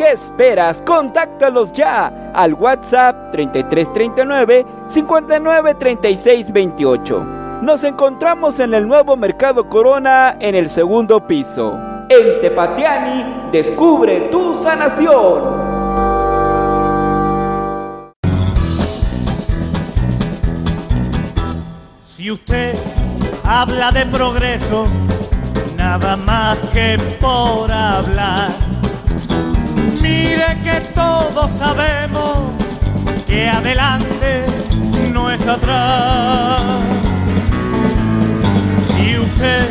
¿Qué esperas? Contáctalos ya al WhatsApp 3339 593628. Nos encontramos en el nuevo Mercado Corona en el segundo piso. En Tepatiani, descubre tu sanación. Si usted habla de progreso, nada más que por hablar. Mire que todos sabemos que adelante no es atrás. Si usted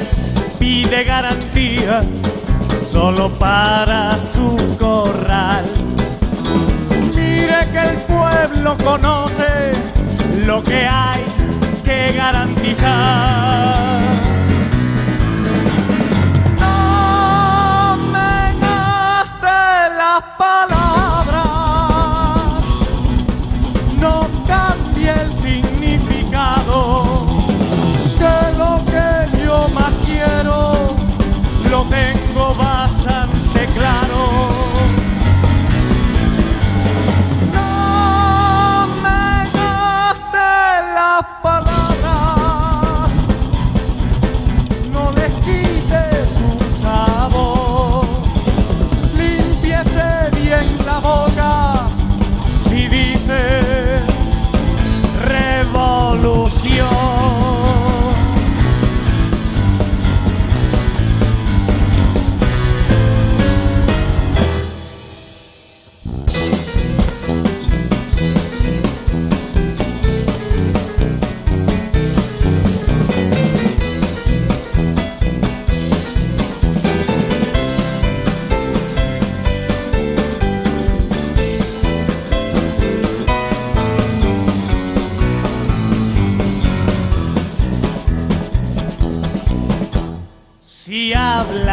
pide garantía solo para su corral, mire que el pueblo conoce lo que hay que garantizar.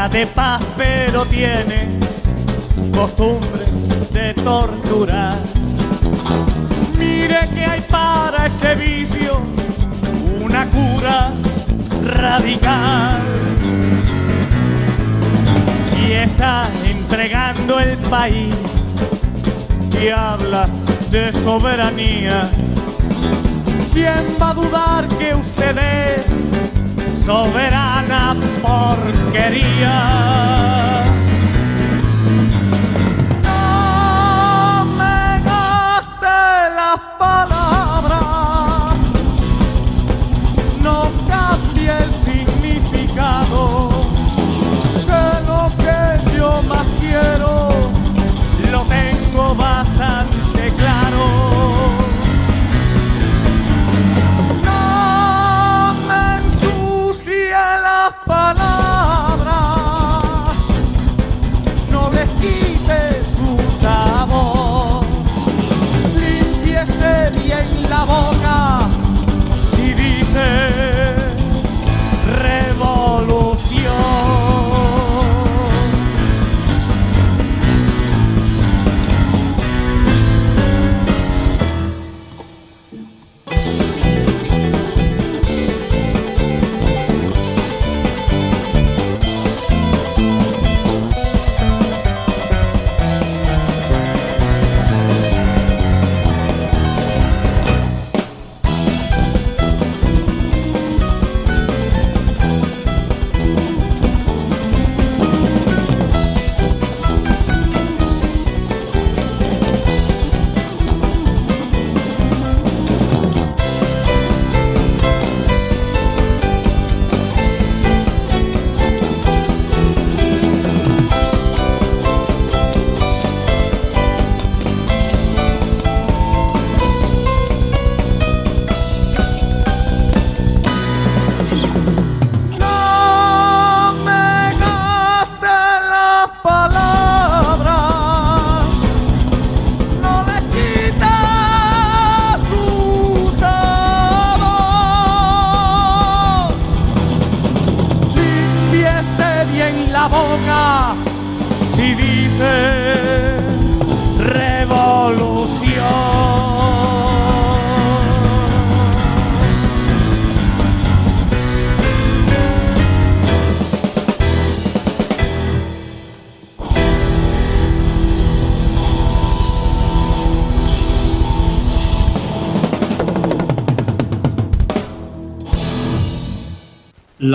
De paz pero tiene costumbre de torturar. Mire que hay para ese vicio una cura radical. Si está entregando el país y habla de soberanía, ¿quién va a dudar que usted es soberana porquería.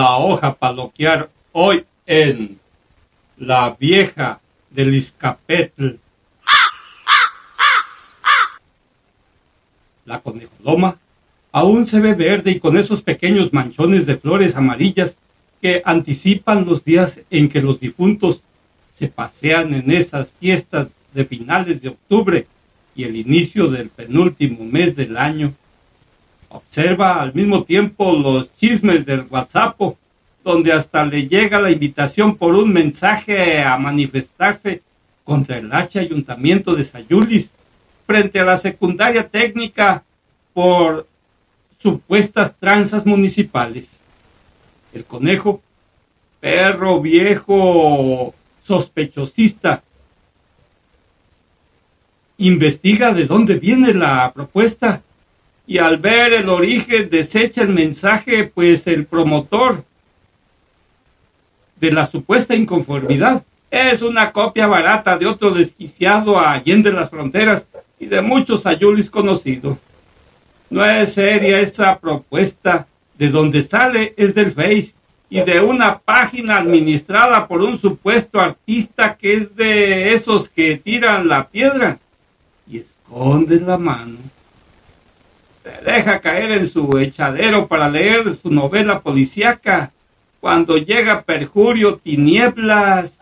La hoja paloquear hoy en la vieja del Izcapetl. La conejoloma aún se ve verde y con esos pequeños manchones de flores amarillas que anticipan los días en que los difuntos se pasean en esas fiestas de finales de octubre y el inicio del penúltimo mes del año. Observa al mismo tiempo los chismes del WhatsApp, donde hasta le llega la invitación por un mensaje a manifestarse contra el H Ayuntamiento de Sayulis frente a la secundaria técnica por supuestas tranzas municipales. El conejo, perro viejo sospechosista, investiga de dónde viene la propuesta y al ver el origen desecha el mensaje, pues el promotor de la supuesta inconformidad. Es una copia barata de otro desquiciado allende las fronteras y de muchos ayulis conocidos. No es seria esa propuesta, de donde sale es del Face y de una página administrada por un supuesto artista que es de esos que tiran la piedra y esconden la mano se deja caer en su echadero para leer su novela policíaca cuando llega perjurio tinieblas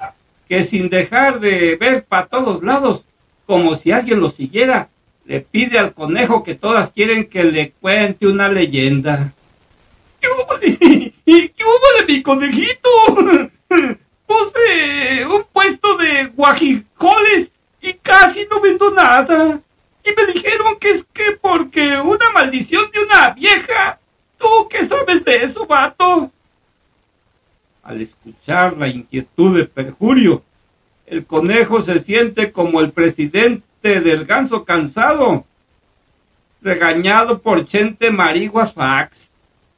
que sin dejar de ver para todos lados como si alguien lo siguiera le pide al conejo que todas quieren que le cuente una leyenda ¿Qué hubo, ¿Qué hubo mi conejito? Puse un puesto de guajicoles y casi no vendo nada. Y me dijeron que es que porque una maldición de una vieja. ¿Tú qué sabes de eso, vato? Al escuchar la inquietud de Perjurio, el conejo se siente como el presidente del ganso cansado, regañado por Chente Mariguas Fax,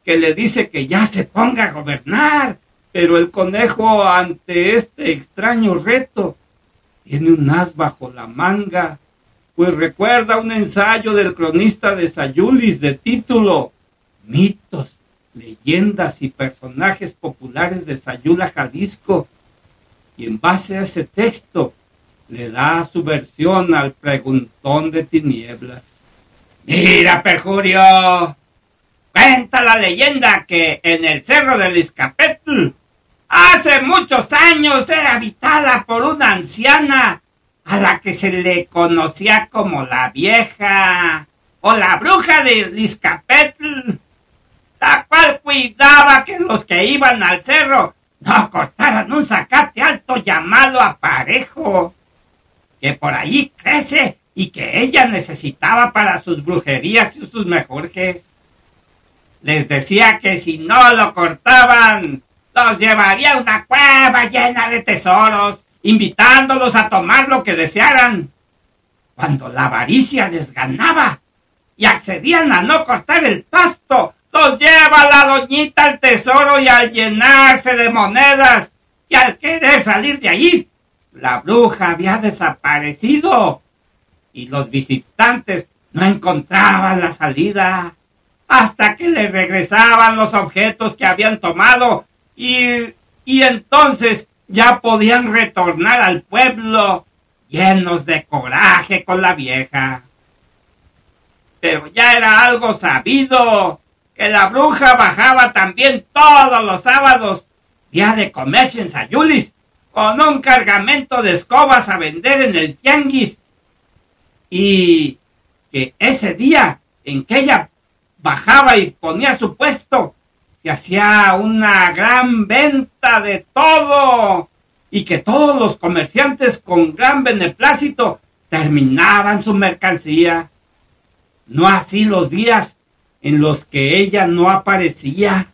que le dice que ya se ponga a gobernar. Pero el conejo, ante este extraño reto, tiene un as bajo la manga pues recuerda un ensayo del cronista de Sayulis de título Mitos, leyendas y personajes populares de Sayula, Jalisco, y en base a ese texto le da su versión al preguntón de tinieblas. Mira, Perjurio, cuenta la leyenda que en el cerro del Iscapetl hace muchos años era habitada por una anciana a la que se le conocía como la vieja o la bruja de Liscapetl, la cual cuidaba que los que iban al cerro no cortaran un zacate alto llamado aparejo, que por ahí crece y que ella necesitaba para sus brujerías y sus mejores. Les decía que si no lo cortaban, los llevaría a una cueva llena de tesoros invitándolos a tomar lo que desearan. Cuando la avaricia les ganaba y accedían a no cortar el pasto, los lleva la doñita al tesoro y al llenarse de monedas y al querer salir de allí, la bruja había desaparecido y los visitantes no encontraban la salida hasta que les regresaban los objetos que habían tomado y, y entonces ya podían retornar al pueblo llenos de coraje con la vieja. Pero ya era algo sabido que la bruja bajaba también todos los sábados, día de comercio en Sayulis, con un cargamento de escobas a vender en el tianguis. Y que ese día en que ella bajaba y ponía su puesto, se hacía una gran venta de todo y que todos los comerciantes con gran beneplácito terminaban su mercancía. No así los días en los que ella no aparecía,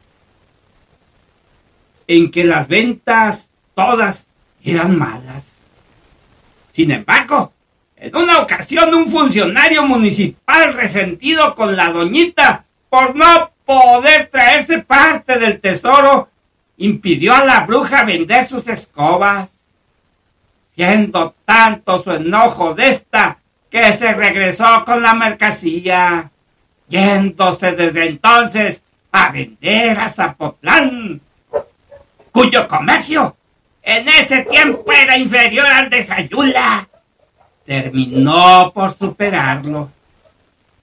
en que las ventas todas eran malas. Sin embargo, en una ocasión un funcionario municipal resentido con la doñita por no poder traerse parte del tesoro, impidió a la bruja vender sus escobas. Siendo tanto su enojo de esta que se regresó con la mercancía, yéndose desde entonces a vender a Zapotlán, cuyo comercio en ese tiempo era inferior al de Sayula. Terminó por superarlo.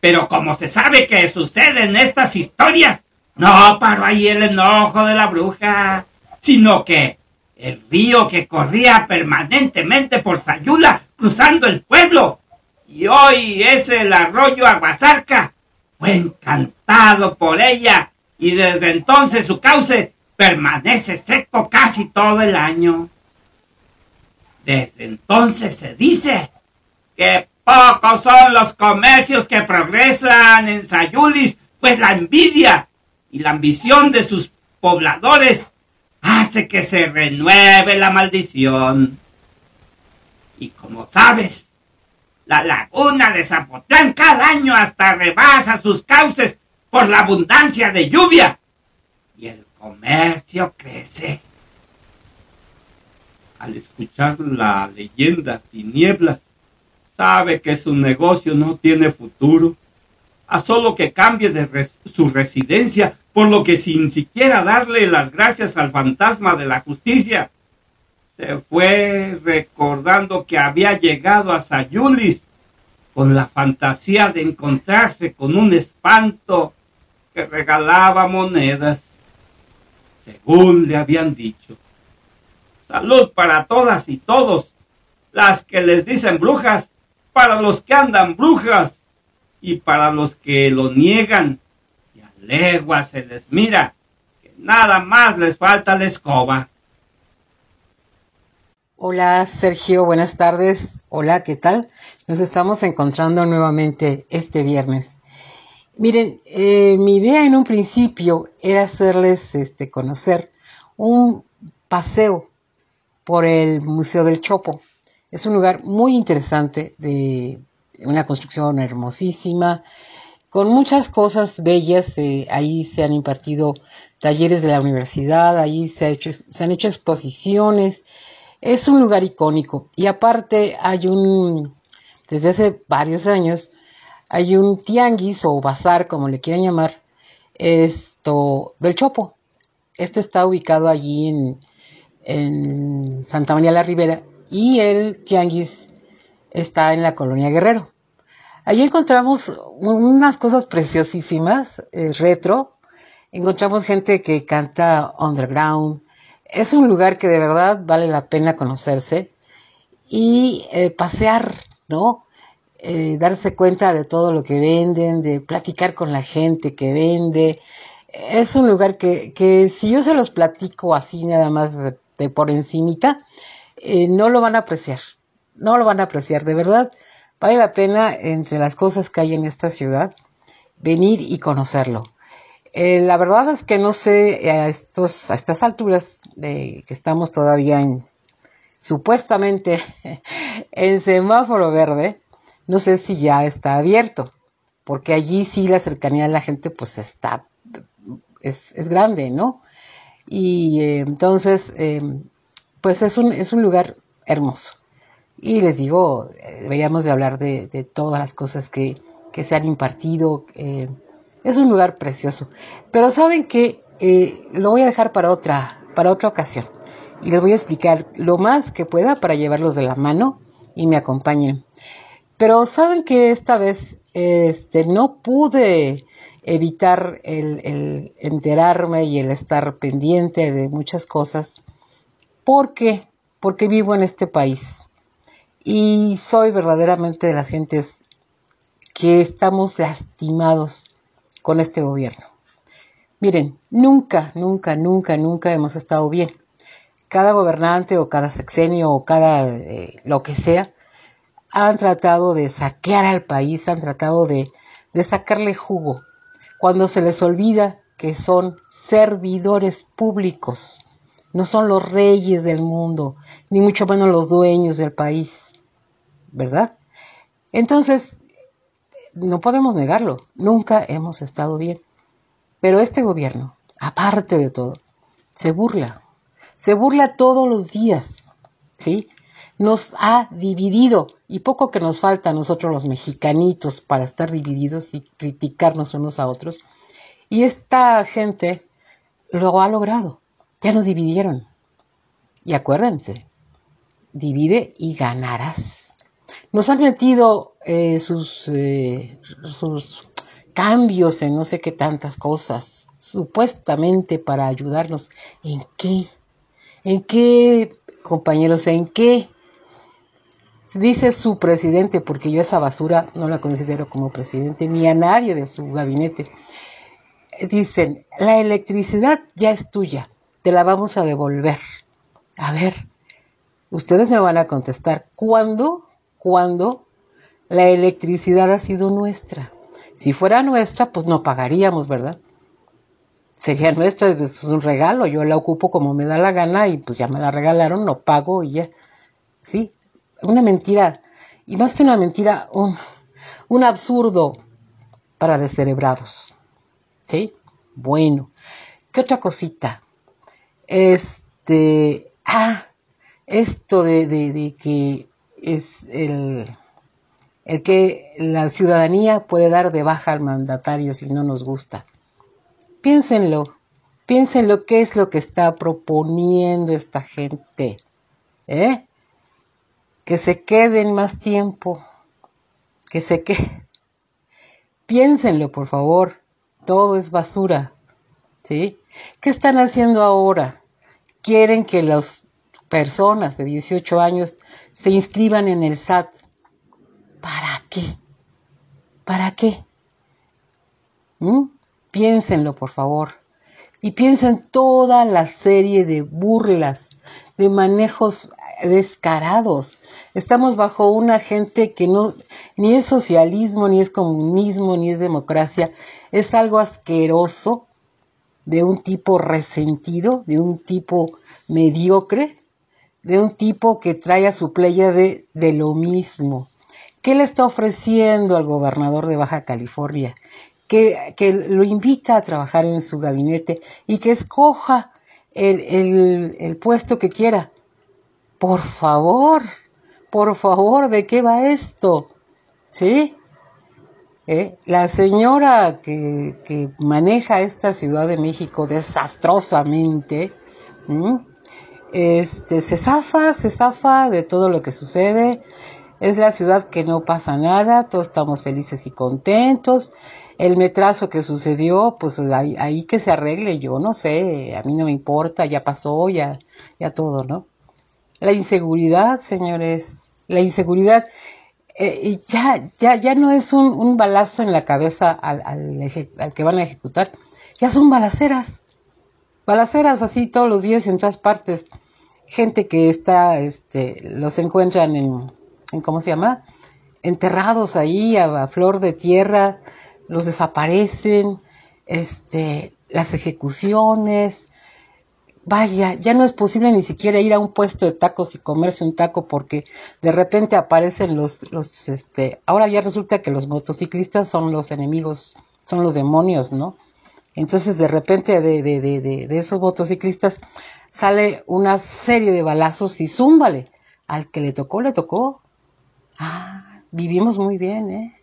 Pero como se sabe que sucede en estas historias, no paró ahí el enojo de la bruja, sino que el río que corría permanentemente por Sayula, cruzando el pueblo, y hoy es el arroyo Aguasarca, fue encantado por ella, y desde entonces su cauce permanece seco casi todo el año. Desde entonces se dice que pocos son los comercios que progresan en Sayulis, pues la envidia y la ambición de sus pobladores hace que se renueve la maldición. Y como sabes, la laguna de Zapotlán cada año hasta rebasa sus cauces por la abundancia de lluvia. Y el comercio crece. Al escuchar la leyenda Tinieblas, sabe que su negocio no tiene futuro, a solo que cambie de su residencia, por lo que sin siquiera darle las gracias al fantasma de la justicia, se fue recordando que había llegado a Sayulis con la fantasía de encontrarse con un espanto que regalaba monedas, según le habían dicho. Salud para todas y todos, las que les dicen brujas, para los que andan brujas y para los que lo niegan, y a legua se les mira, que nada más les falta la escoba. Hola Sergio, buenas tardes. Hola, ¿qué tal? Nos estamos encontrando nuevamente este viernes. Miren, eh, mi idea en un principio era hacerles este, conocer un paseo por el Museo del Chopo. Es un lugar muy interesante, de una construcción hermosísima, con muchas cosas bellas. Eh, ahí se han impartido talleres de la universidad, ahí se, se han hecho exposiciones es un lugar icónico y aparte hay un, desde hace varios años, hay un tianguis o bazar, como le quieran llamar, esto del Chopo. Esto está ubicado allí en, en Santa María la Ribera y el tianguis está en la colonia Guerrero. Allí encontramos unas cosas preciosísimas, eh, retro. Encontramos gente que canta underground, es un lugar que de verdad vale la pena conocerse y eh, pasear, ¿no? Eh, darse cuenta de todo lo que venden, de platicar con la gente que vende. Es un lugar que, que si yo se los platico así nada más de, por encimita, eh, no lo van a apreciar, no lo van a apreciar, de verdad vale la pena entre las cosas que hay en esta ciudad venir y conocerlo. Eh, la verdad es que no sé a, estos, a estas alturas de que estamos todavía en supuestamente en semáforo verde, no sé si ya está abierto, porque allí sí la cercanía de la gente pues está, es, es grande, ¿no? Y eh, entonces, eh, pues es un, es un lugar hermoso. Y les digo, deberíamos de hablar de, todas las cosas que, que se han impartido. Es un lugar precioso. Pero saben que eh, lo voy a dejar para otra, para otra ocasión. Y les voy a explicar lo más que pueda para llevarlos de la mano y me acompañen. Pero saben que esta vez este, no pude evitar el, el enterarme y el estar pendiente de muchas cosas. ¿Por qué? Porque vivo en este país. Y soy verdaderamente de las gentes que estamos lastimados con este gobierno. Miren, nunca, nunca, nunca, nunca hemos estado bien. Cada gobernante o cada sexenio o cada eh, lo que sea han tratado de saquear al país, han tratado de, de sacarle jugo, cuando se les olvida que son servidores públicos no son los reyes del mundo, ni mucho menos los dueños del país, ¿verdad? Entonces, no podemos negarlo, nunca hemos estado bien. Pero este gobierno, aparte de todo, se burla, se burla todos los días, ¿sí? Nos ha dividido y poco que nos falta a nosotros los mexicanitos para estar divididos y criticarnos unos a otros. Y esta gente lo ha logrado, ya nos dividieron. Y acuérdense, divide y ganarás. Nos han metido eh, sus, eh, sus cambios en no sé qué tantas cosas, supuestamente para ayudarnos. ¿En qué? ¿En qué, compañeros? ¿En qué? Dice su presidente, porque yo esa basura no la considero como presidente, ni a nadie de su gabinete. Dicen, la electricidad ya es tuya, te la vamos a devolver. A ver, ustedes me van a contestar, ¿cuándo? ¿Cuándo la electricidad ha sido nuestra? Si fuera nuestra, pues no pagaríamos, ¿verdad? Sería nuestra, es un regalo, yo la ocupo como me da la gana y pues ya me la regalaron, no pago y ya. Sí, una mentira, y más que una mentira, un, un absurdo para descerebrados. ¿Sí? Bueno, ¿qué otra cosita? Este, ah, esto de, de, de que es el el que la ciudadanía puede dar de baja al mandatario si no nos gusta. Piénsenlo, piénsenlo qué es lo que está proponiendo esta gente. ¿Eh? Que se queden más tiempo, que se queden. Piénsenlo, por favor, todo es basura. ¿Sí? ¿Qué están haciendo ahora? Quieren que las personas de 18 años se inscriban en el SAT ¿Para qué? ¿Para qué? ¿Mm? Piénsenlo, por favor. Y piensen toda la serie de burlas, de manejos descarados. Estamos bajo una gente que no, ni es socialismo, ni es comunismo, ni es democracia. Es algo asqueroso, de un tipo resentido, de un tipo mediocre, de un tipo que trae a su playa de, de lo mismo. ¿Qué le está ofreciendo al gobernador de Baja California? Que, que lo invita a trabajar en su gabinete y que escoja el, el, puesto que quiera. Por favor, por favor, ¿de qué va esto? ¿Sí? ¿Eh? La señora que, que, maneja esta Ciudad de México desastrosamente, este, se zafa, se zafa de todo lo que sucede, es la ciudad que no pasa nada, todos estamos felices y contentos. El metrazo que sucedió, pues ahí, que se arregle, yo no sé, a mí no me importa, ya pasó, ya, ya todo, ¿no? La inseguridad, señores, la inseguridad, eh, ya, ya, ya no es un, balazo en la cabeza al, al, que van a ejecutar, ya son balaceras, balaceras así todos los días en todas partes. Gente que está, este, los encuentran en ¿cómo se llama? Enterrados ahí a, flor de tierra, los desaparecen, este, las ejecuciones. Vaya, ya no es posible ni siquiera ir a un puesto de tacos y comerse un taco porque de repente aparecen los, los, este, ahora ya resulta que los motociclistas son los enemigos, son los demonios, ¿no? Entonces de repente de, de, de, de esos motociclistas sale una serie de balazos y zúmbale. Al que le tocó, le tocó. Ah, vivimos muy bien, ¿eh?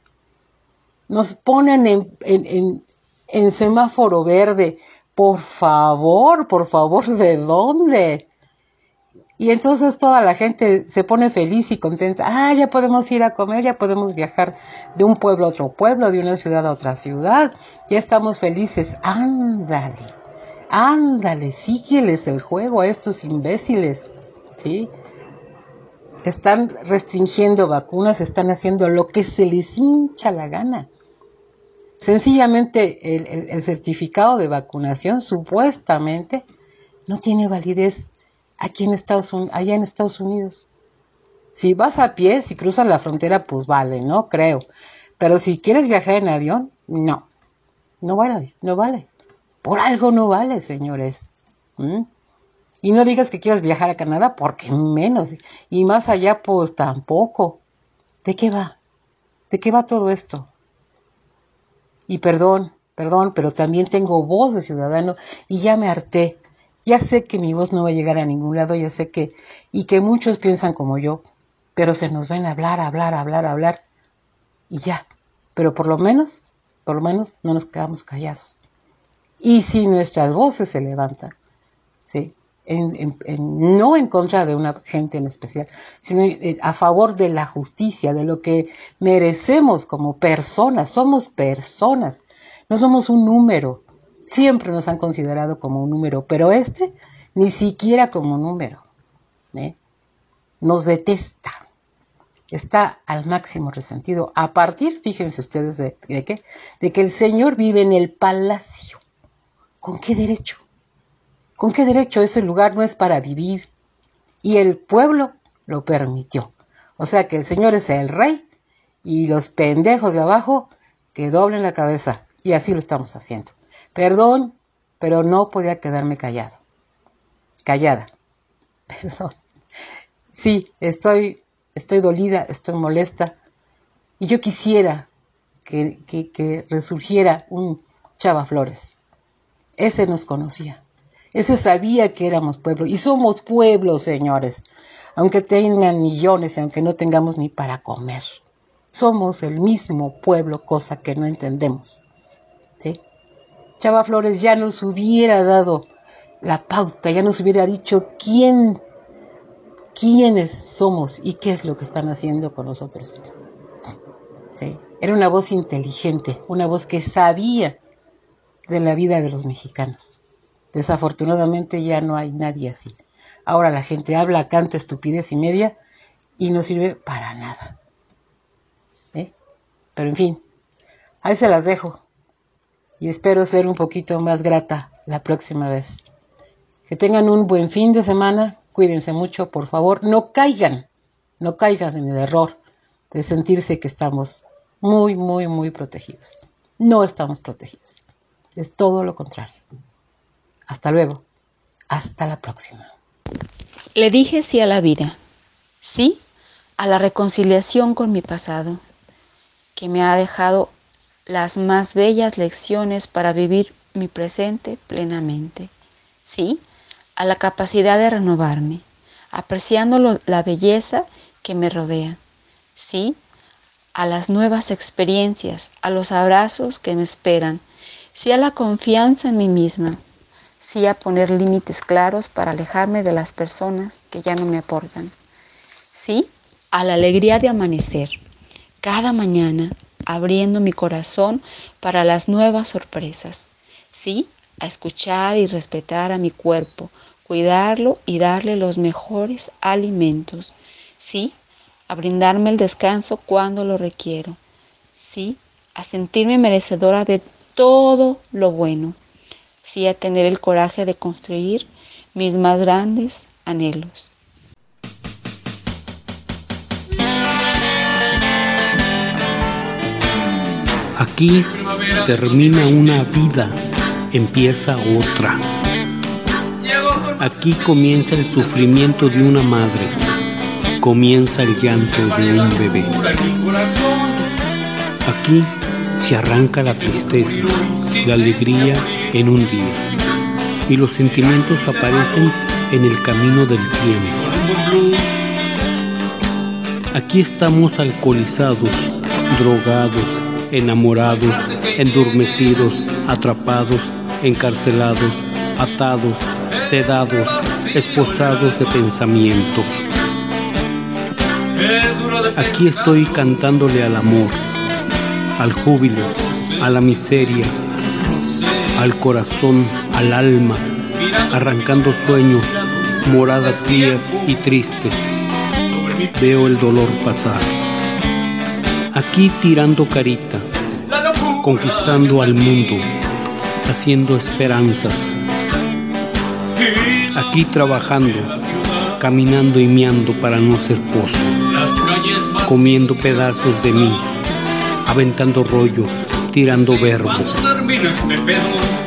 Nos ponen en, en, en, semáforo verde. Por favor, por favor, ¿de dónde? Y entonces toda la gente se pone feliz y contenta. Ah, ya podemos ir a comer, ya podemos viajar de un pueblo a otro pueblo, de una ciudad a otra ciudad. Ya estamos felices. Ándale, ándale, sígueles el juego a estos imbéciles. ¿Sí? están restringiendo vacunas, están haciendo lo que se les hincha la gana. Sencillamente el, certificado de vacunación supuestamente no tiene validez aquí en Estados Unidos, allá en Estados Unidos. Si vas a pie, si cruzas la frontera, pues vale, ¿no? Creo. Pero si quieres viajar en avión, no. No vale, no vale. Por algo no vale, señores. ¿Mm? Y no digas que quieras viajar a Canadá, porque menos. Y más allá, pues tampoco. ¿De qué va? ¿De qué va todo esto? Y perdón, perdón, pero también tengo voz de ciudadano y ya me harté. Ya sé que mi voz no va a llegar a ningún lado, ya sé que, y que muchos piensan como yo, pero se nos ven a hablar, hablar, hablar, hablar, y ya. Pero por lo menos, por lo menos no nos quedamos callados. Y si nuestras voces se levantan, no en contra de una gente en especial, sino a favor de la justicia, de lo que merecemos como personas. Somos personas, no somos un número. Siempre nos han considerado como un número, pero este ni siquiera como número. ¿eh? Nos detesta. Está al máximo resentido. A partir, fíjense ustedes, de, de qué? De que el Señor vive en el palacio. ¿Con qué derecho? ¿Con qué derecho ese lugar no es para vivir? Y el pueblo lo permitió. O sea que el Señor es el rey y los pendejos de abajo que doblen la cabeza. Y así lo estamos haciendo. Perdón, pero no podía quedarme callado. Callada. Perdón. Sí, estoy, estoy dolida, estoy molesta. Y yo quisiera que, que, resurgiera un Chava Flores. Ese nos conocía. Ese sabía que éramos pueblo. Y somos pueblo, señores. Aunque tengan millones y aunque no tengamos ni para comer. Somos el mismo pueblo, cosa que no entendemos. Chava Flores ya nos hubiera dado la pauta, ya nos hubiera dicho quién, quiénes somos y qué es lo que están haciendo con nosotros. Era una voz inteligente, una voz que sabía de la vida de los mexicanos. Desafortunadamente ya no hay nadie así. Ahora la gente habla, canta estupidez y media y no sirve para nada. ¿Eh? Pero en fin, ahí se las dejo. Y espero ser un poquito más grata la próxima vez. Que tengan un buen fin de semana. Cuídense mucho, por favor. No caigan, no caigan en el error de sentirse que estamos muy, muy, muy protegidos. No estamos protegidos. Es todo lo contrario. Hasta luego. Hasta la próxima. Le dije sí a la vida, sí a la reconciliación con mi pasado, que me ha dejado las más bellas lecciones para vivir mi presente plenamente. Sí a la capacidad de renovarme, apreciando la belleza que me rodea. Sí a las nuevas experiencias, a los abrazos que me esperan. Sí a la confianza en mí misma sí a poner límites claros para alejarme de las personas que ya no me aportan. Sí a la alegría de amanecer, cada mañana abriendo mi corazón para las nuevas sorpresas. Sí a escuchar y respetar a mi cuerpo, cuidarlo y darle los mejores alimentos. Sí a brindarme el descanso cuando lo requiero. Sí a sentirme merecedora de todo lo bueno sí a tener el coraje de construir mis más grandes anhelos. Aquí termina una vida, empieza otra. Aquí comienza el sufrimiento de una madre, comienza el llanto de un bebé. Aquí se arranca la tristeza, la alegría en un día y los sentimientos aparecen en el camino del tiempo. Aquí estamos alcoholizados, drogados, enamorados, endurmecidos, atrapados, encarcelados, atados, sedados, esposados de pensamiento. Aquí estoy cantándole al amor, al júbilo, a la miseria, al corazón, al alma, arrancando sueños, moradas frías y tristes. Veo el dolor pasar. Aquí tirando carita, conquistando al mundo, haciendo esperanzas. Aquí trabajando, caminando y miando para no ser pozo, comiendo pedazos de mí, aventando rollo, tirando verbo.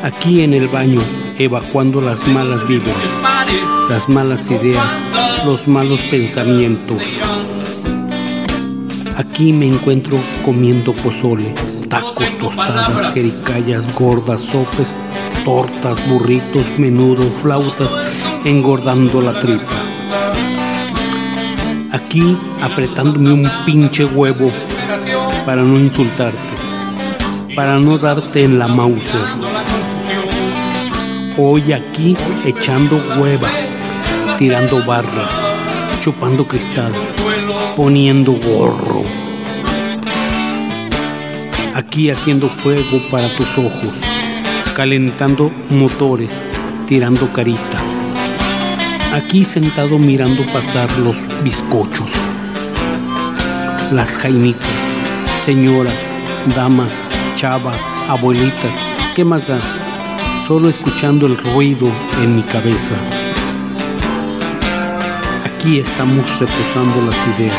Aquí en el baño, evacuando las malas vibras, las malas ideas, los malos pensamientos. Aquí me encuentro comiendo pozole, tacos, tostadas, jericayas, gordas, sopes, tortas, burritos, menudo, flautas, engordando la tripa. Aquí apretándome un pinche huevo para no insultarte, para no darte en la Mauser. Hoy aquí echando hueva, tirando barra, chupando cristal, poniendo gorro. Aquí haciendo fuego para tus ojos, calentando motores, tirando carita. Aquí sentado mirando pasar los bizcochos, las jaimitas, señoras, damas, chavas, abuelitas, ¿qué más da? Solo escuchando el ruido en mi cabeza. Aquí estamos reposando las ideas,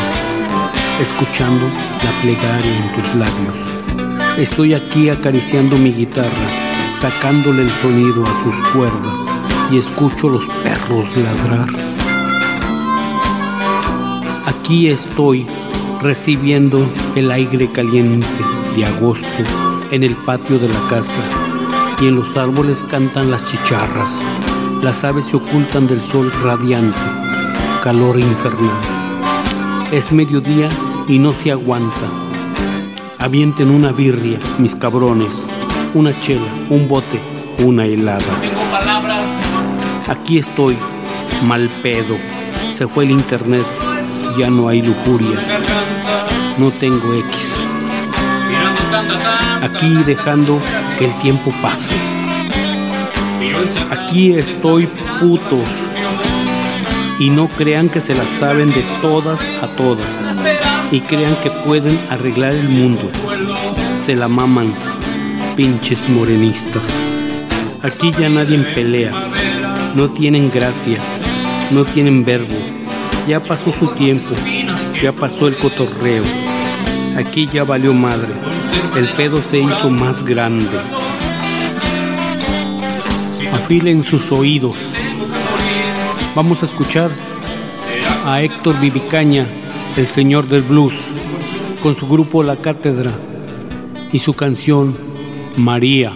escuchando la plegaria en tus labios. Estoy aquí acariciando mi guitarra, sacándole el sonido a sus cuerdas y escucho los perros ladrar. Aquí estoy recibiendo el aire caliente de agosto en el patio de la casa y en los árboles cantan las chicharras. Las aves se ocultan del sol radiante, calor infernal. Es mediodía y no se aguanta. Avienten una birria, mis cabrones, una chela, un bote, una helada. Tengo palabras. Aquí estoy, mal pedo. Se fue el internet, ya no hay lujuria. No tengo X. Aquí dejando que el tiempo pase. Aquí estoy putos. Y no crean que se las saben de todas a todas. Y crean que pueden arreglar el mundo. Se la maman, pinches morenistas. Aquí ya nadie pelea. No tienen gracia. No tienen verbo. Ya pasó su tiempo. Ya pasó el cotorreo. Aquí ya valió madre. El pedo se hizo más grande. Afilen sus oídos. Vamos a escuchar a Héctor Vivicaña, el señor del blues, con su grupo La Cátedra y su canción María.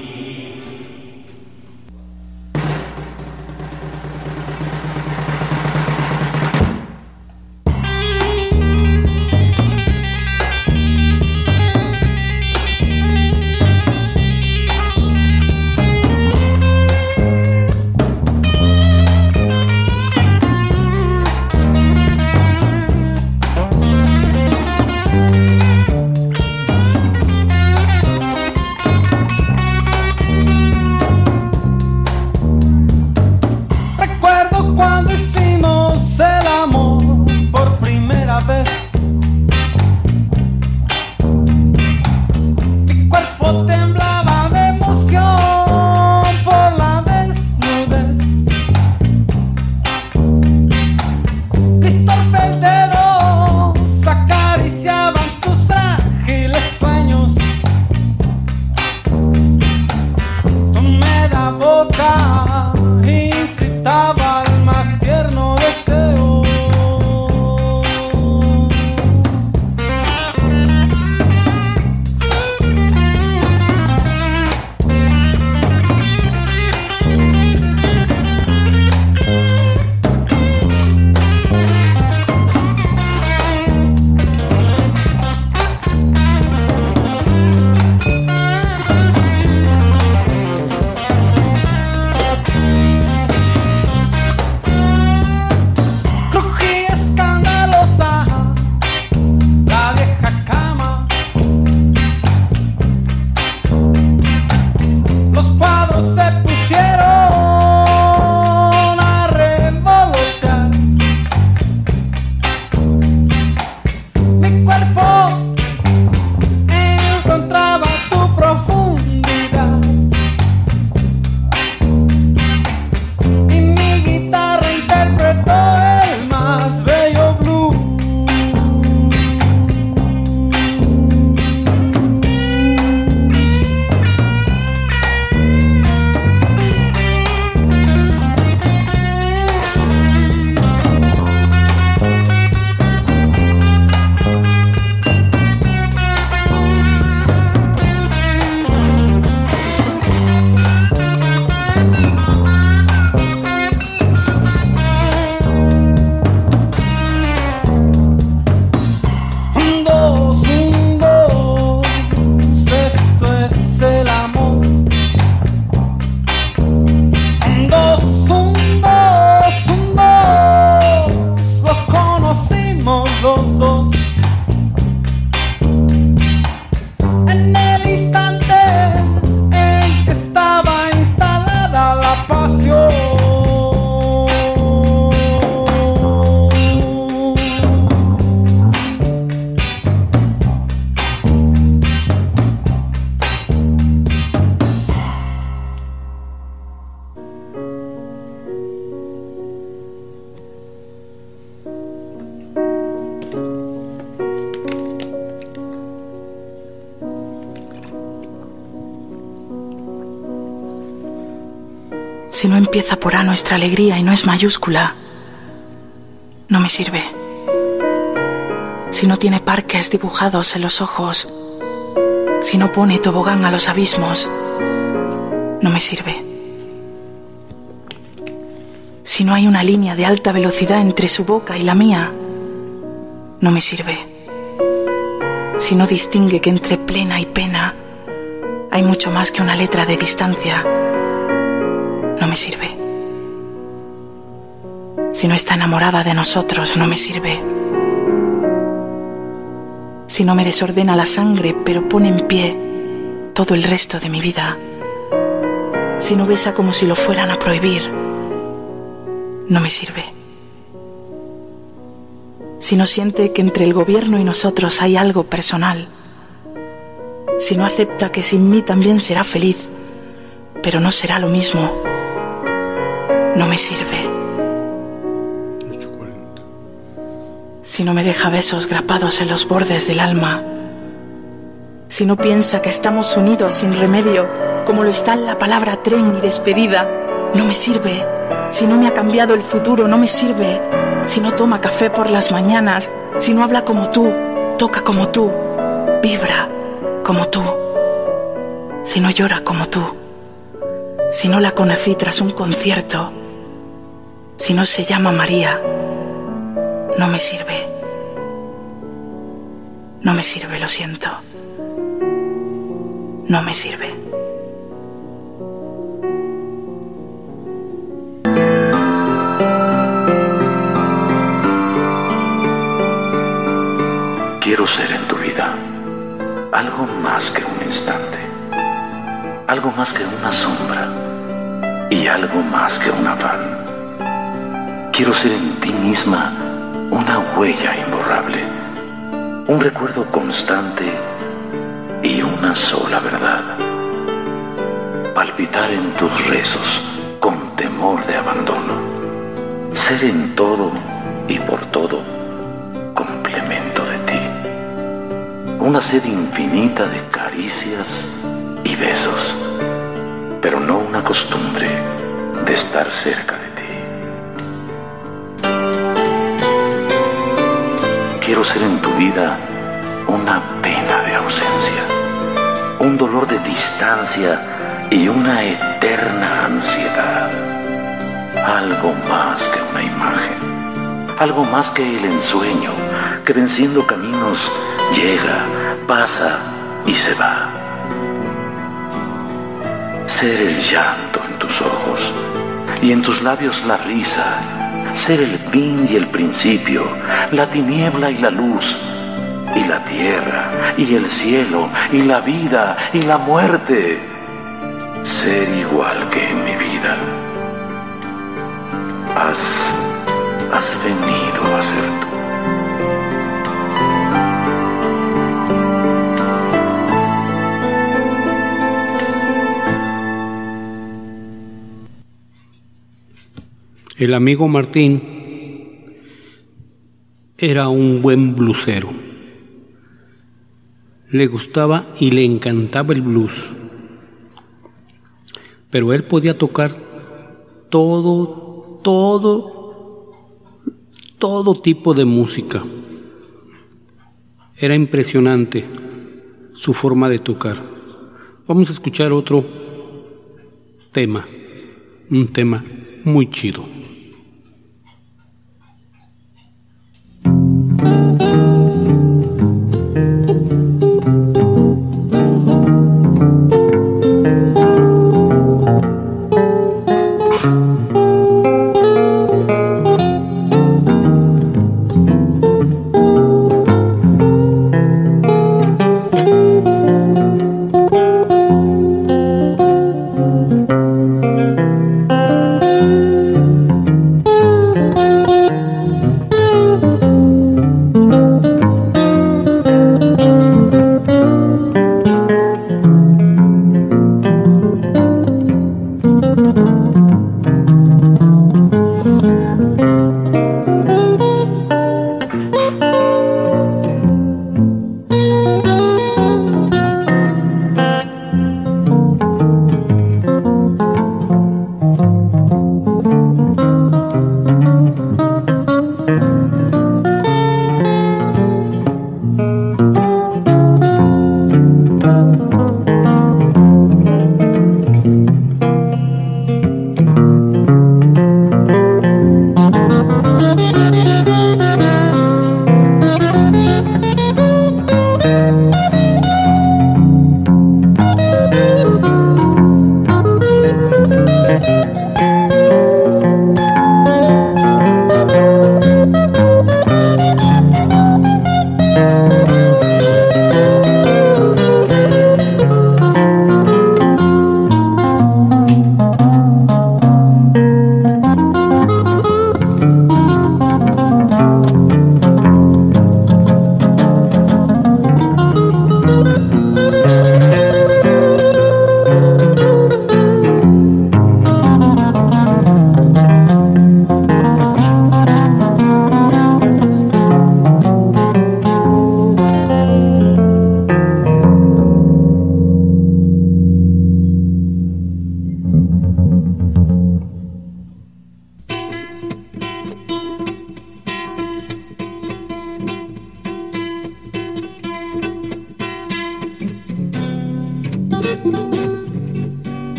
No empieza por A nuestra alegría y no es mayúscula, no me sirve. Si no tiene parques dibujados en los ojos, si no pone tobogán a los abismos, no me sirve. Si no hay una línea de alta velocidad entre su boca y la mía, no me sirve. Si no distingue que entre plena y pena hay mucho más que una letra de distancia, no me sirve. Si no está enamorada de nosotros, no me sirve. Si no me desordena la sangre, pero pone en pie todo el resto de mi vida. Si no besa como si lo fueran a prohibir, no me sirve. Si no siente que entre el gobierno y nosotros hay algo personal. Si no acepta que sin mí también será feliz, pero no será lo mismo no me sirve. Si no me deja besos grapados en los bordes del alma, si no piensa que estamos unidos sin remedio, como lo está en la palabra tren y despedida, no me sirve. Si no me ha cambiado el futuro, no me sirve. Si no toma café por las mañanas, si no habla como tú, toca como tú, vibra como tú, si no llora como tú, si no la conocí tras un concierto, si no se llama María, no me sirve. No me sirve, lo siento. No me sirve. Quiero ser en tu vida algo más que un instante, algo más que una sombra y algo más que un afán. Quiero ser en ti misma una huella imborrable, un recuerdo constante y una sola verdad. Palpitar en tus rezos con temor de abandono. Ser en todo y por todo complemento de ti. Una sed infinita de caricias y besos, pero no una costumbre de estar cerca de quiero ser en tu vida una pena de ausencia, un dolor de distancia y una eterna ansiedad. Algo más que una imagen, algo más que el ensueño que venciendo caminos llega, pasa y se va. Ser el llanto en tus ojos y en tus labios la risa ser el fin y el principio, la tiniebla y la luz, y la tierra, y el cielo, y la vida, y la muerte, ser igual que en mi vida. Has, has venido a ser tú. El amigo Martín era un buen blusero. Le gustaba y le encantaba el blues. Pero él podía tocar todo, todo, todo tipo de música. Era impresionante su forma de tocar. Vamos a escuchar otro tema, un tema muy chido.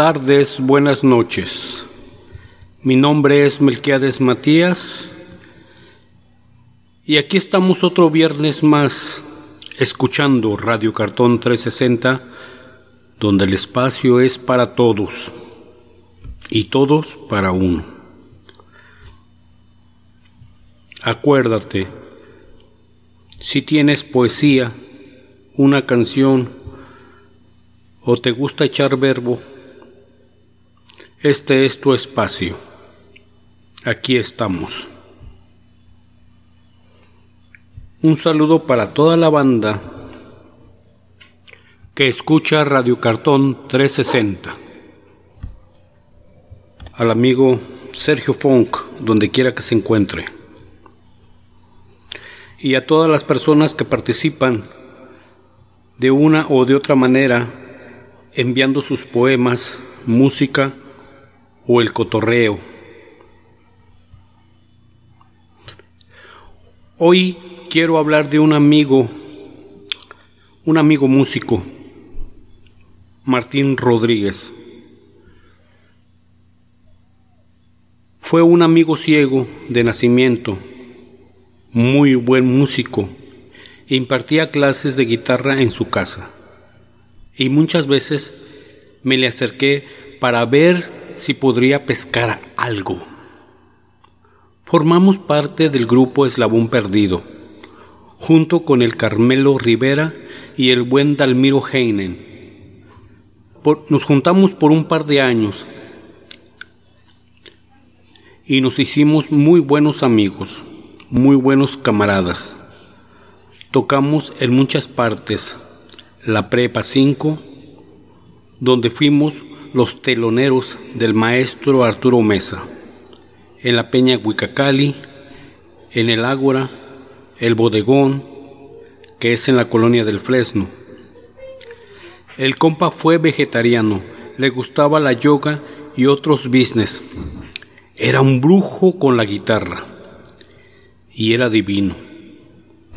Tardes, buenas noches. Mi nombre es Melquiades Matías y aquí estamos otro viernes más escuchando Radio Cartón 360, donde el espacio es para todos y todos para uno. Acuérdate, si tienes poesía, una canción, o te gusta echar verbo, este es tu espacio. Aquí estamos. Un saludo para toda la banda que escucha Radio Cartón 360. Al amigo Sergio Funk, donde quiera que se encuentre. Y a todas las personas que participan de una o de otra manera enviando sus poemas, música o el cotorreo. Hoy quiero hablar de un amigo, un amigo músico, Martín Rodríguez. Fue un amigo ciego de nacimiento, muy buen músico, e impartía clases de guitarra en su casa y muchas veces me le acerqué para ver si podría pescar algo. Formamos parte del grupo Eslabón Perdido, junto con el Carmelo Rivera y el buen Dalmiro Heinen. nos juntamos por un par de años y nos hicimos muy buenos amigos, muy buenos camaradas. Tocamos en muchas partes, la Prepa 5, donde fuimos los teloneros del maestro Arturo Mesa, en la Peña Huicacali, en el Ágora, el Bodegón, que es en la colonia del Fresno. El compa fue vegetariano, le gustaba la yoga y otros business. Era un brujo con la guitarra y era divino,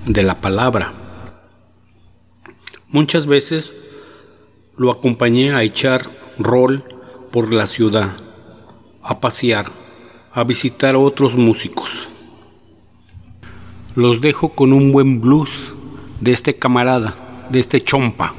de la palabra. Muchas veces lo acompañé a echar rol por la ciudad, a pasear, a visitar a otros músicos. Los dejo con un buen blues de este camarada, de este chompa.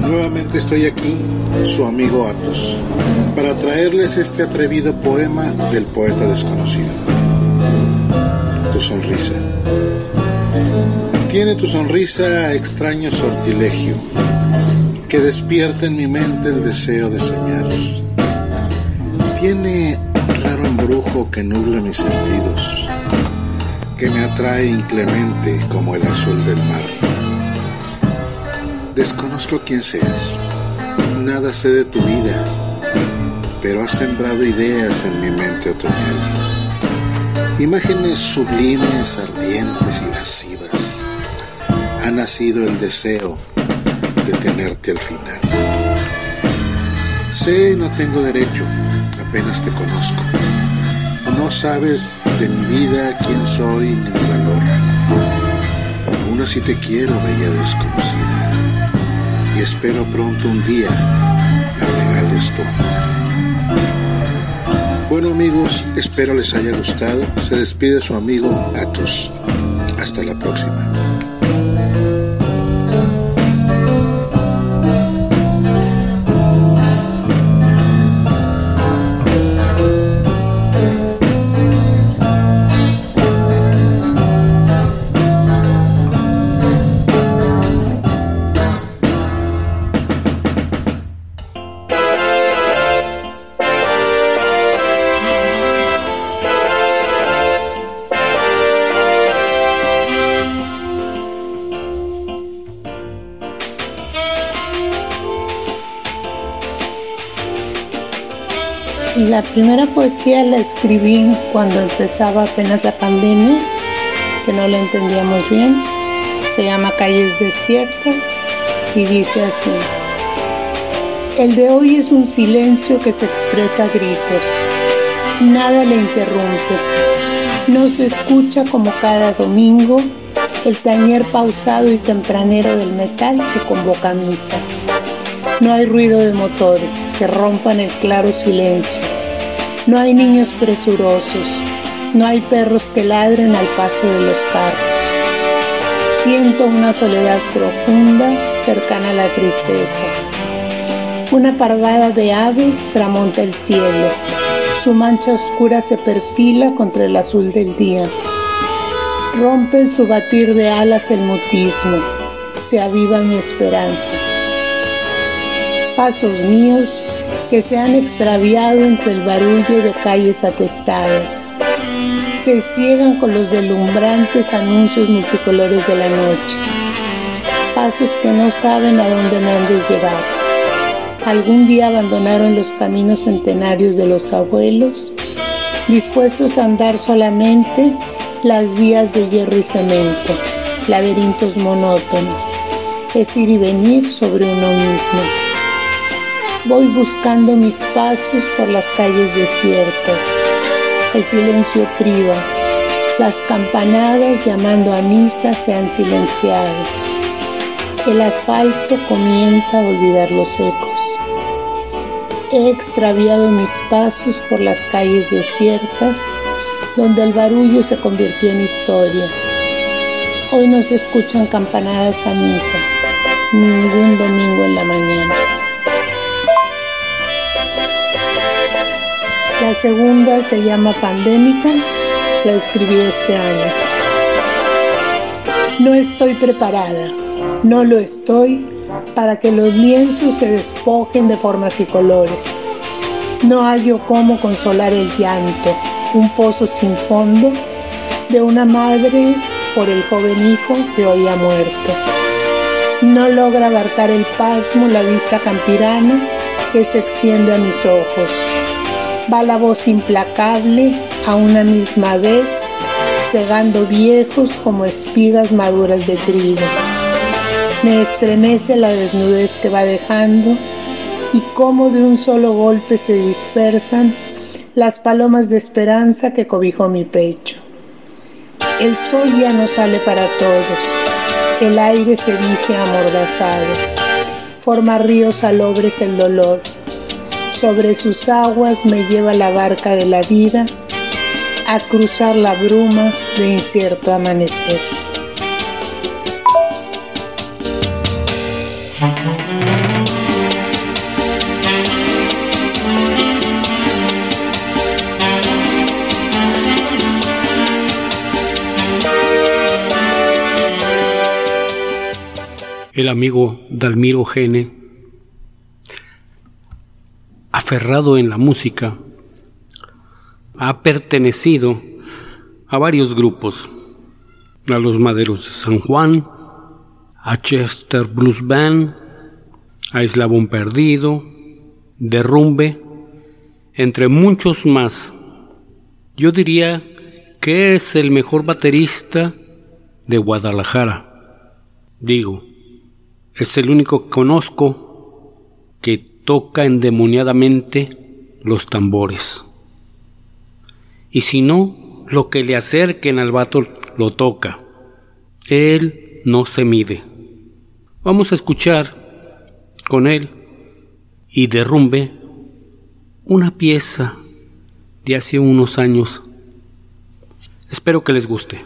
Nuevamente estoy aquí, su amigo Atos, para traerles este atrevido poema del poeta desconocido. Tu sonrisa. Tiene tu sonrisa extraño sortilegio que despierta en mi mente el deseo de soñar. Tiene un raro embrujo que nubla mis sentidos, que me atrae inclemente como el azul del mar. Desconozco quién seas, nada sé de tu vida, pero has sembrado ideas en mi mente otoñal. Imágenes sublimes, ardientes y lascivas. Ha nacido el deseo de tenerte al final. Sé, no tengo derecho, apenas te conozco. No sabes de mi vida quién soy ni mi valor. Aún así te quiero, bella desconocida y espero pronto un día me regales amor. Bueno amigos, espero les haya gustado. Se despide su amigo Atos. Hasta la próxima. La primera poesía la escribí cuando empezaba apenas la pandemia, que no la entendíamos bien. Se llama Calles Desiertas y dice así. El de hoy es un silencio que se expresa a gritos. Nada le interrumpe. No se escucha como cada domingo el tañer pausado y tempranero del metal que convoca misa. No hay ruido de motores que rompan el claro silencio. No hay niños presurosos. No hay perros que ladren al paso de los carros. Siento una soledad profunda cercana a la tristeza. Una parvada de aves tramonta el cielo. Su mancha oscura se perfila contra el azul del día. Rompe en su batir de alas el mutismo. Se aviva mi esperanza. Pasos míos que se han extraviado entre el barullo de calles atestadas. Se ciegan con los deslumbrantes anuncios multicolores de la noche. Pasos que no saben a dónde me llevar. Algún día abandonaron los caminos centenarios de los abuelos, dispuestos a andar solamente las vías de hierro y cemento, laberintos monótonos, es ir y venir sobre uno mismo. Voy buscando mis pasos por las calles desiertas. El silencio priva. Las campanadas llamando a misa se han silenciado. El asfalto comienza a olvidar los ecos. He extraviado mis pasos por las calles desiertas, donde el barullo se convirtió en historia. Hoy no se escuchan campanadas a misa, ningún domingo en la mañana. La segunda se llama Pandémica, la escribí este año. No estoy preparada, no lo estoy para que los lienzos se despojen de formas y colores. No hallo cómo consolar el llanto, un pozo sin fondo de una madre por el joven hijo que hoy ha muerto. No logra abarcar el pasmo la vista campirana que se extiende a mis ojos. Va la voz implacable a una misma vez, cegando viejos como espigas maduras de trigo. Me estremece la desnudez que va dejando y cómo de un solo golpe se dispersan las palomas de esperanza que cobijó mi pecho. El sol ya no sale para todos, el aire se dice amordazado, forma ríos salobres el dolor, sobre sus aguas me lleva la barca de la vida a cruzar la bruma de incierto amanecer. el amigo Dalmiro Gene, aferrado en la música, ha pertenecido a varios grupos, a los Maderos de San Juan, a Chester Blues Band, a Eslabón Perdido, Derrumbe, entre muchos más. Yo diría que es el mejor baterista de Guadalajara. Digo, es el único que conozco que toca endemoniadamente los tambores. Y si no, lo que le acerquen al vato lo toca. Él no se mide. Vamos a escuchar con él y derrumbe una pieza de hace unos años. Espero que les guste.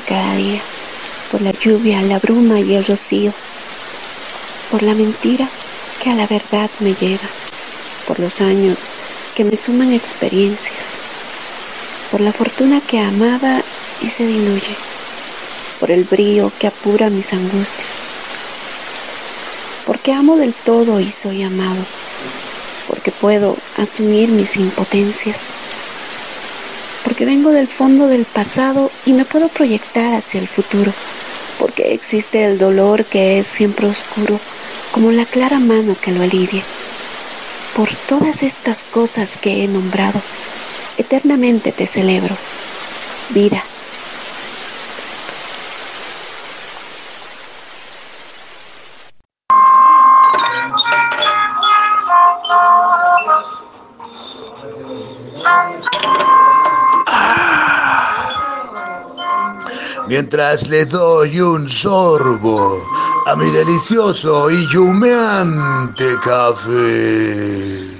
Cada día, por la lluvia, la bruma y el rocío, por la mentira que a la verdad me llega, por los años que me suman experiencias, por la fortuna que amaba y se diluye, por el brío que apura mis angustias, porque amo del todo y soy amado, porque puedo asumir mis impotencias. Vengo del fondo del pasado y me puedo proyectar hacia el futuro. Porque existe el dolor que es siempre oscuro, como la clara mano que lo alivia. Por todas estas cosas que he nombrado, eternamente te celebro. Vida. Mientras le doy un sorbo a mi delicioso y humeante café.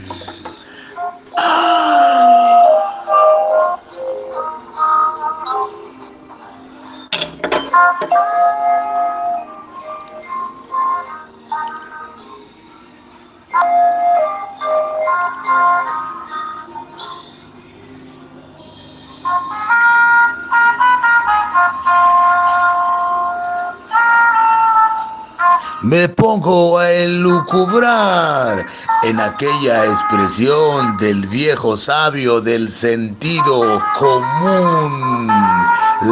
En aquella expresión del viejo sabio del sentido común.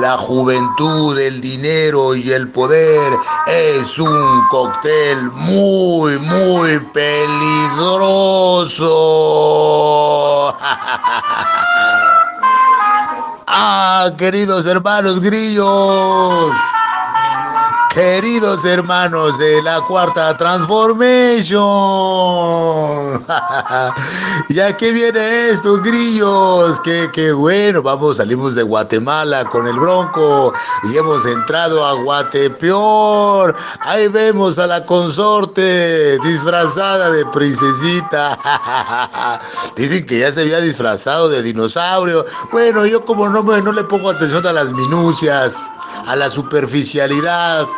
La juventud, el dinero y el poder es un cóctel muy, muy peligroso. ah, queridos hermanos grillos. Queridos hermanos de la cuarta transformation. ¿Ya que viene esto, grillos? Qué, qué bueno. Vamos, salimos de Guatemala con el Bronco y hemos entrado a Guatepeor. Ahí vemos a la consorte disfrazada de princesita. Dicen que ya se había disfrazado de dinosaurio. Bueno, yo como no, no le pongo atención a las minucias, a la superficialidad.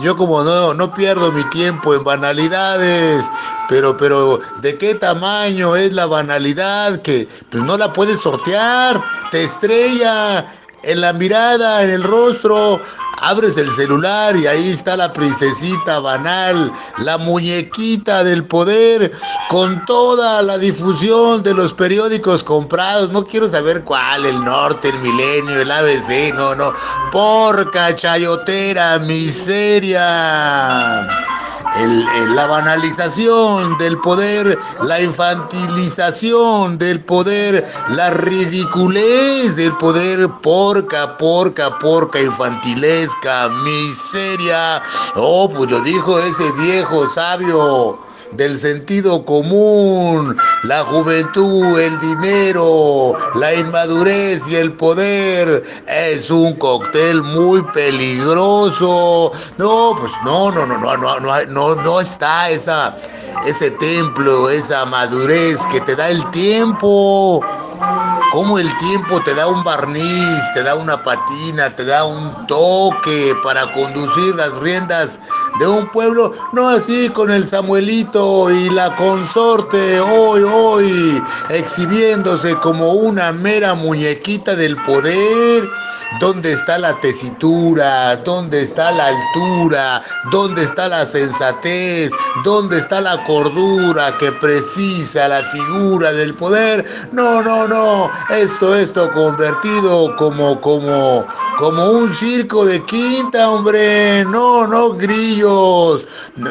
Yo como no, no pierdo mi tiempo en banalidades, pero, pero ¿de qué tamaño es la banalidad que pues no la puedes sortear? Te estrella en la mirada, en el rostro. Abres el celular y ahí está la princesita banal, la muñequita del poder, con toda la difusión de los periódicos comprados. No quiero saber cuál, el norte, el milenio, el ABC, no, no. Porca, chayotera, miseria la banalización del poder, la infantilización del poder, la ridiculez del poder, porca, porca, porca, infantilesca, miseria. Oh, pues lo dijo ese viejo sabio del sentido común, la juventud, el dinero, la inmadurez y el poder. Es un cóctel muy peligroso. No, pues no, no, no, no, no, no, no, no está esa, ese templo, esa madurez que te da el tiempo cómo el tiempo te da un barniz, te da una patina, te da un toque para conducir las riendas de un pueblo, no así con el Samuelito y la consorte hoy, hoy, exhibiéndose como una mera muñequita del poder. ¿Dónde está la tesitura? ¿Dónde está la altura? ¿Dónde está la sensatez? ¿Dónde está la cordura que precisa la figura del poder? No, no, no. Esto, esto convertido como, como, como un circo de quinta, hombre. No, no, grillos.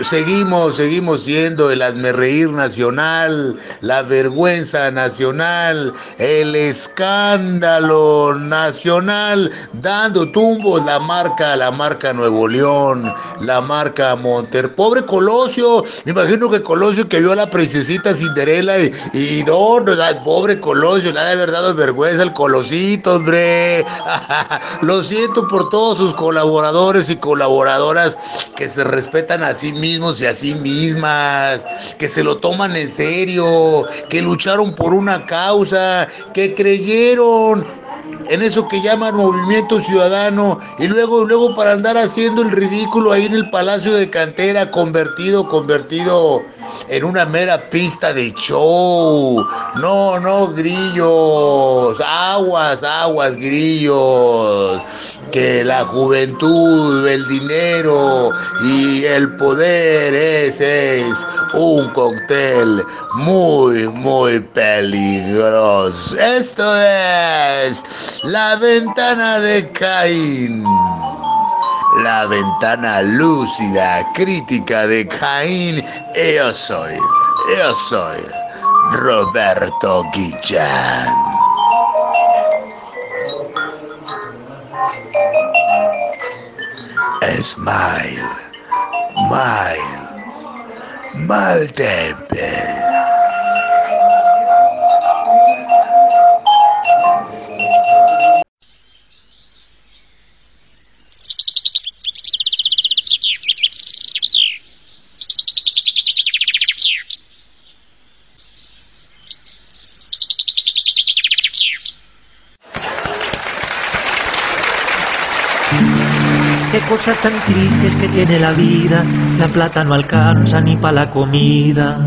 Seguimos, seguimos siendo el asmerreír nacional, la vergüenza nacional, el escándalo nacional dando tumbos la marca, la marca Nuevo León, la marca Monter. Pobre Colosio, me imagino que Colosio que vio a la princesita Cinderela y, y no, no, pobre Colosio, nada de verdad vergüenza el Colosito, hombre. Lo siento por todos sus colaboradores y colaboradoras que se respetan a sí mismos y a sí mismas, que se lo toman en serio, que lucharon por una causa, que creyeron en eso que llaman movimiento ciudadano y luego, luego para andar haciendo el ridículo ahí en el Palacio de Cantera, convertido, convertido en una mera pista de show. No, no, grillos, aguas, aguas, grillos. Que la juventud, el dinero y el poder ese es un cóctel muy, muy peligroso. Esto es la ventana de Caín. La ventana lúcida, crítica de Caín. Yo soy, yo soy Roberto Guillán. Smile. Maltepe. Qué cosas tan tristes que tiene la vida, la plata no alcanza ni para la comida.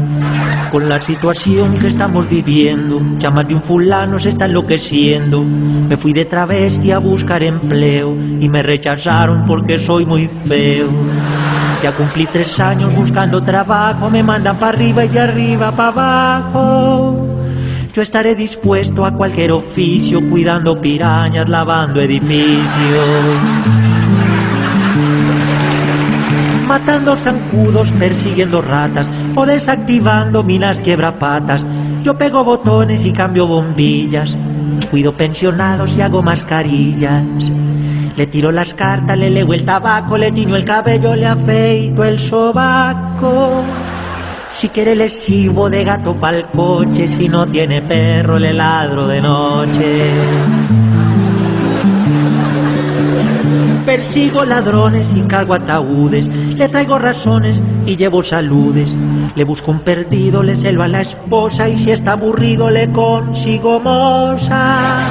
Con la situación que estamos viviendo, ya más de un fulano se está enloqueciendo. Me fui de travesti a buscar empleo y me rechazaron porque soy muy feo. Ya cumplí tres años buscando trabajo, me mandan para arriba y de arriba para abajo. Yo estaré dispuesto a cualquier oficio, cuidando pirañas, lavando edificios matando zancudos, persiguiendo ratas o desactivando minas quiebrapatas. Yo pego botones y cambio bombillas, cuido pensionados y hago mascarillas. Le tiro las cartas, le leo el tabaco, le tiño el cabello, le afeito el sobaco. Si quiere le sirvo de gato pa'l coche, si no tiene perro le ladro de noche. Persigo ladrones y cargo ataúdes, le traigo razones y llevo saludes. Le busco un perdido, le selvo a la esposa y si está aburrido le consigo moza.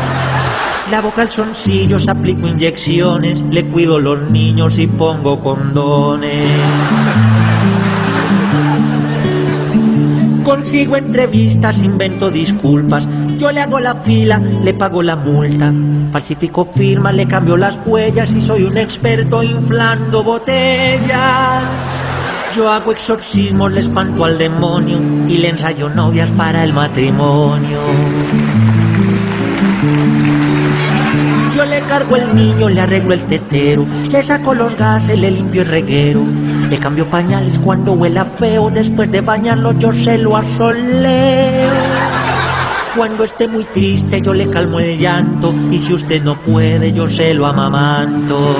Lavo calzoncillos, aplico inyecciones, le cuido los niños y pongo condones. Consigo entrevistas, invento disculpas, yo le hago la fila, le pago la multa, falsifico firmas, le cambio las huellas y soy un experto inflando botellas. Yo hago exorcismos, le espanto al demonio y le ensayo novias para el matrimonio. Yo le cargo el niño, le arreglo el tetero, le saco los gases, le limpio el reguero, le cambio pañales cuando huela feo, después de bañarlo yo se lo asoleo. Cuando esté muy triste yo le calmo el llanto y si usted no puede yo se lo amamanto.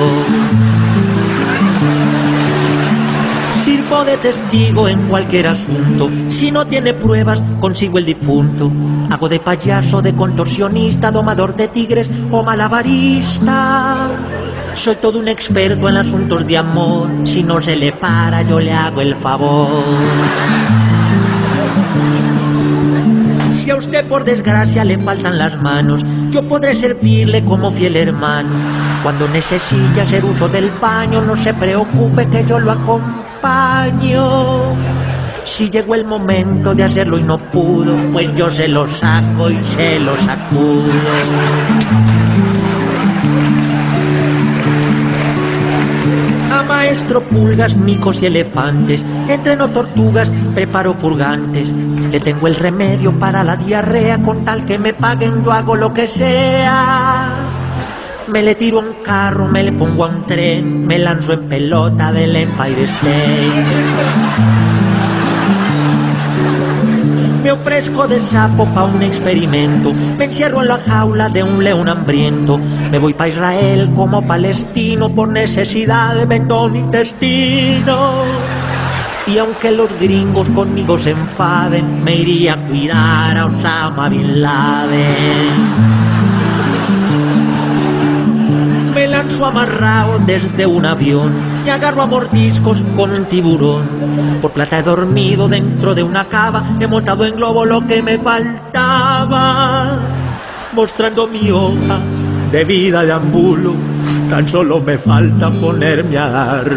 Sirvo de testigo en cualquier asunto. Si no tiene pruebas, consigo el difunto. Hago de payaso, de contorsionista, domador de tigres o malabarista. Soy todo un experto en asuntos de amor. Si no se le para, yo le hago el favor. Si a usted por desgracia le faltan las manos, yo podré servirle como fiel hermano. Cuando necesite hacer uso del baño, no se preocupe que yo lo acompaño. Si llegó el momento de hacerlo y no pudo, pues yo se lo saco y se lo sacudo. Maestro pulgas, micos y elefantes, entreno tortugas, preparo purgantes. Le tengo el remedio para la diarrea, con tal que me paguen yo hago lo que sea. Me le tiro a un carro, me le pongo a un tren, me lanzo en pelota del Empire State. Me ofrezco de sapo pa' un experimento. Me encierro en la jaula de un león hambriento. Me voy pa' Israel como palestino por necesidad vendo un intestino. Y aunque los gringos conmigo se enfaden, me iría a cuidar a Osama Bin Laden. Me lanzo amarrado desde un avión y agarro a mordiscos con tiburón. Por plata he dormido dentro de una cava, he montado en globo lo que me faltaba. Mostrando mi hoja de vida de ambulo, tan solo me falta ponerme a dar.